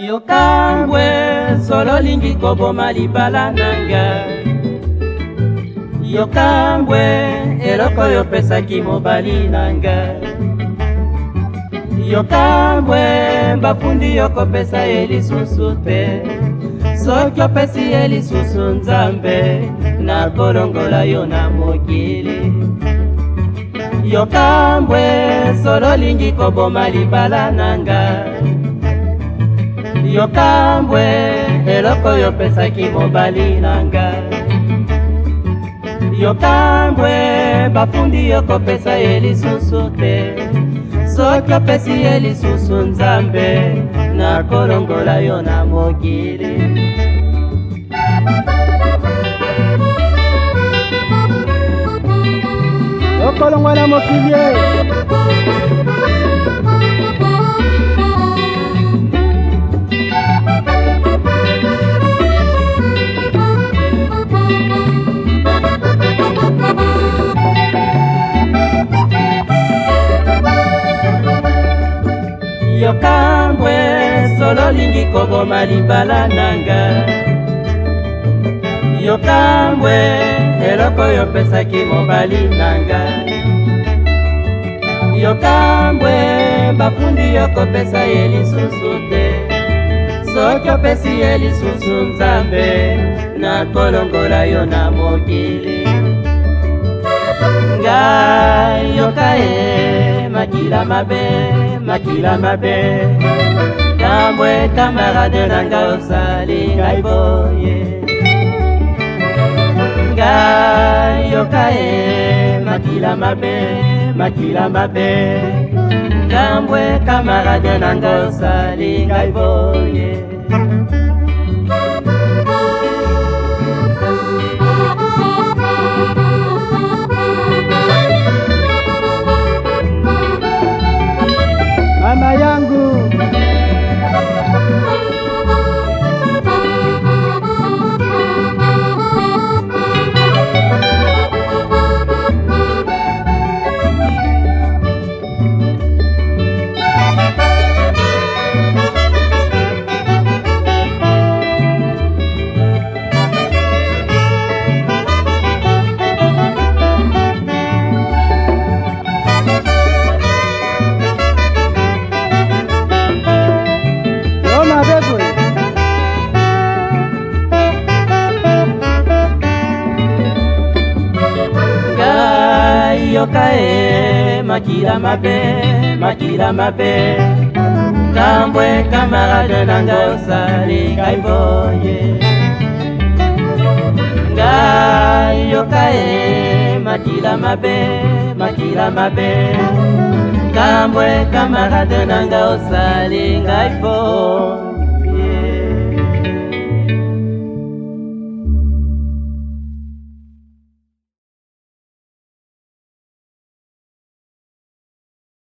yokangwe solo olingi koboma libala na nga yokangwe eloko oyo opesaki mobali na nga yokangwe bafundi yo kopesa ye lisusu te soki opesi ye lisusu nzambe nakolongola yo na mokili yokangwe solo olingi koboma libala na nga yokambwe eloko oyo opesaki mobali na ngai yokambwe bafundi yo kopesa ye lisusu te soki opesi ye lisusu nzambe nakolongola yo na mokili okolongwa na mokili yoka mbwe solo olingi koboma libala nanga yoka mbwe eloko oyo opesaki mobali nanga yoka mbwe bafundi yo kopesa ye lisusu te soki opesi ye lisusu nzambe nakolongola yo na mokili ngai yoka ye makila mabe makila mabe kamwe kamarade na nga osali ngai boye ngai yoka ye makila mabe makila mabe kamwe kamarade na nga osali ngai boye yangu yokae makila mabe makila mabe kambwe kamarade nanga osali kaiboye ngai yokae makila mabe makila mabe kambwe kamarade nanga osali ngaipoye